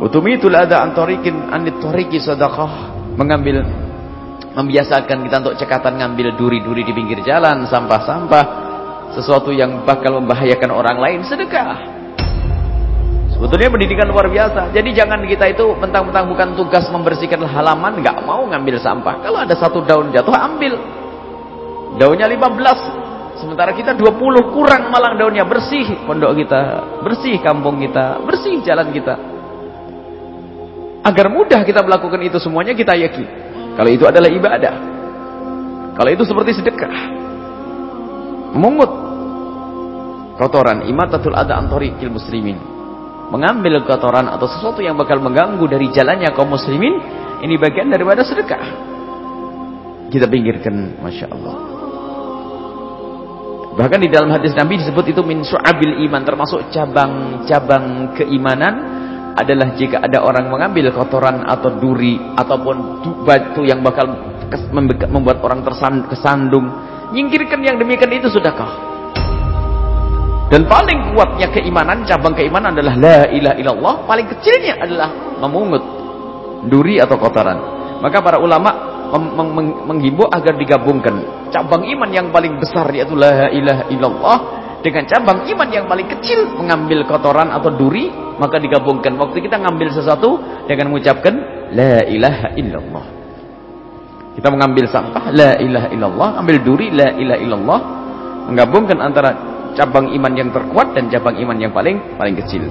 Utumitul ada antarikin anit tariki sadaqah. Mengambil membiasakan kita untuk cekatan ngambil duri-duri di pinggir jalan, sampah-sampah, sesuatu yang bakal membahayakan orang lain sedekah. Sebetulnya pendidikan luar biasa. Jadi jangan kita itu mentang-mentang bukan tugas membersihkan halaman, nggak mau ngambil sampah. Kalau ada satu daun jatuh, ambil. Daunnya 15. Sementara kita 20 kurang malang daunnya. Bersih pondok kita, bersih kampung kita, bersih jalan kita. Agar mudah kita melakukan itu semuanya kita yakin. Kalau itu adalah ibadah. Kalau itu seperti sedekah. Memungut kotoran imatatul ada antorikil muslimin mengambil kotoran atau sesuatu yang bakal mengganggu dari jalannya kaum muslimin ini bagian daripada sedekah kita pinggirkan Masya Allah bahkan di dalam hadis Nabi disebut itu min su'abil iman termasuk cabang-cabang keimanan adalah jika ada orang mengambil kotoran atau duri ataupun batu yang bakal membuat orang tersandung nyingkirkan yang demikian itu sudahkah dan paling kuatnya keimanan, cabang keimanan adalah la ilaha illallah. Paling kecilnya adalah memungut duri atau kotoran. Maka para ulama meng meng menghimbau agar digabungkan cabang iman yang paling besar yaitu la ilaha illallah dengan cabang iman yang paling kecil mengambil kotoran atau duri maka digabungkan. Waktu kita ngambil sesuatu dengan mengucapkan la ilaha illallah. Kita mengambil sampah la ilaha illallah. Ambil duri la ilaha illallah. Menggabungkan antara cabang iman yang terkuat dan cabang iman yang paling paling kecil.